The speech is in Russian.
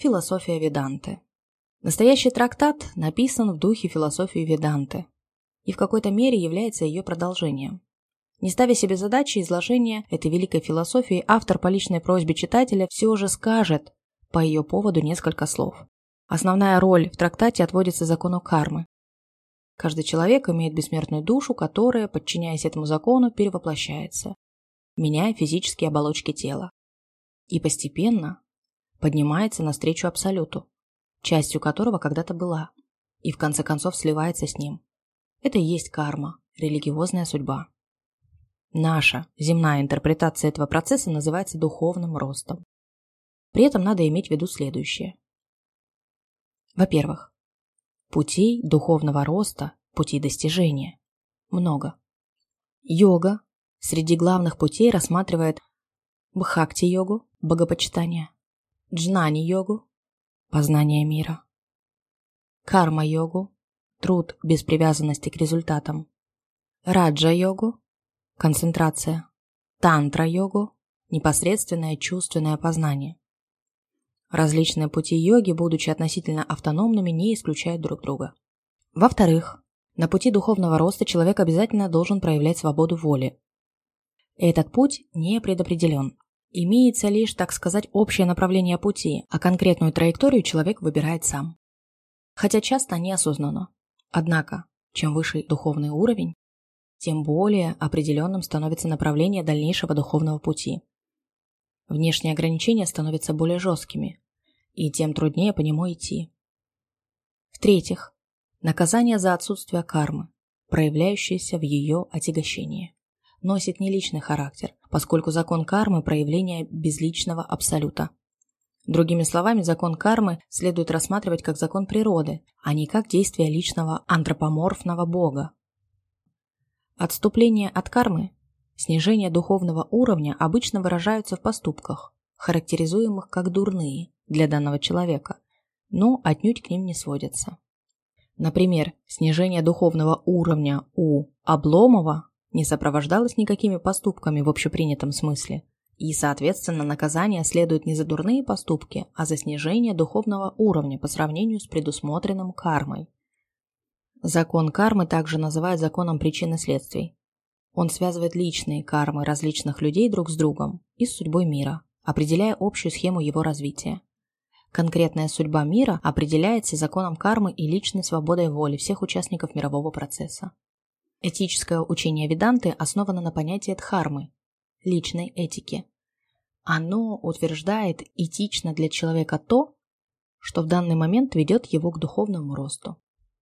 Философия Веданты. Настоящий трактат написан в духе философии Веданты и в какой-то мере является ее продолжением. Не ставя себе задачи изложения этой великой философии, автор по личной просьбе читателя все же скажет по ее поводу несколько слов. Основная роль в трактате отводится закону кармы. Каждый человек имеет бессмертную душу, которая, подчиняясь этому закону, перевоплощается, меняя физические оболочки тела. И постепенно поднимается навстречу Абсолюту, частью которого когда-то была, и в конце концов сливается с ним. Это и есть карма, религиозная судьба. Наша земная интерпретация этого процесса называется духовным ростом. При этом надо иметь в виду следующее. Во-первых, путей духовного роста, путей достижения много. Йога среди главных путей рассматривает бхакти-йогу, богопочитание, джнани-йогу, познание мира, карма-йогу, труд без привязанности к результатам, раджа-йогу, концентрация, тантра-йогу, непосредственное чувственное познание. Различные пути йоги, будучи относительно автономными, не исключают друг друга. Во-вторых, на пути духовного роста человек обязательно должен проявлять свободу воли. Этот путь не предопределен. Имеется лишь, так сказать, общее направление пути, а конкретную траекторию человек выбирает сам. Хотя часто неосознанно. Однако, чем выше духовный уровень, тем более определенным становится направление дальнейшего духовного пути. Внешние ограничения становятся более жесткими, и тем труднее по нему идти. В-третьих, наказание за отсутствие кармы, проявляющееся в ее отягощении, носит не личный характер, поскольку закон кармы – проявление безличного абсолюта. Другими словами, закон кармы следует рассматривать как закон природы, а не как действие личного антропоморфного бога. Отступление от кармы, снижение духовного уровня обычно выражаются в поступках, характеризуемых как дурные для данного человека, но отнюдь к ним не сводятся. Например, снижение духовного уровня у Обломова не сопровождалось никакими поступками в общепринятом смысле – и, соответственно, наказание следует не за дурные поступки, а за снижение духовного уровня по сравнению с предусмотренным кармой. Закон кармы также называют законом причин и следствий. Он связывает личные кармы различных людей друг с другом и с судьбой мира, определяя общую схему его развития. Конкретная судьба мира определяется законом кармы и личной свободой воли всех участников мирового процесса. Этическое учение Веданты основано на понятии дхармы личной этики. Оно утверждает этично для человека то, что в данный момент ведет его к духовному росту.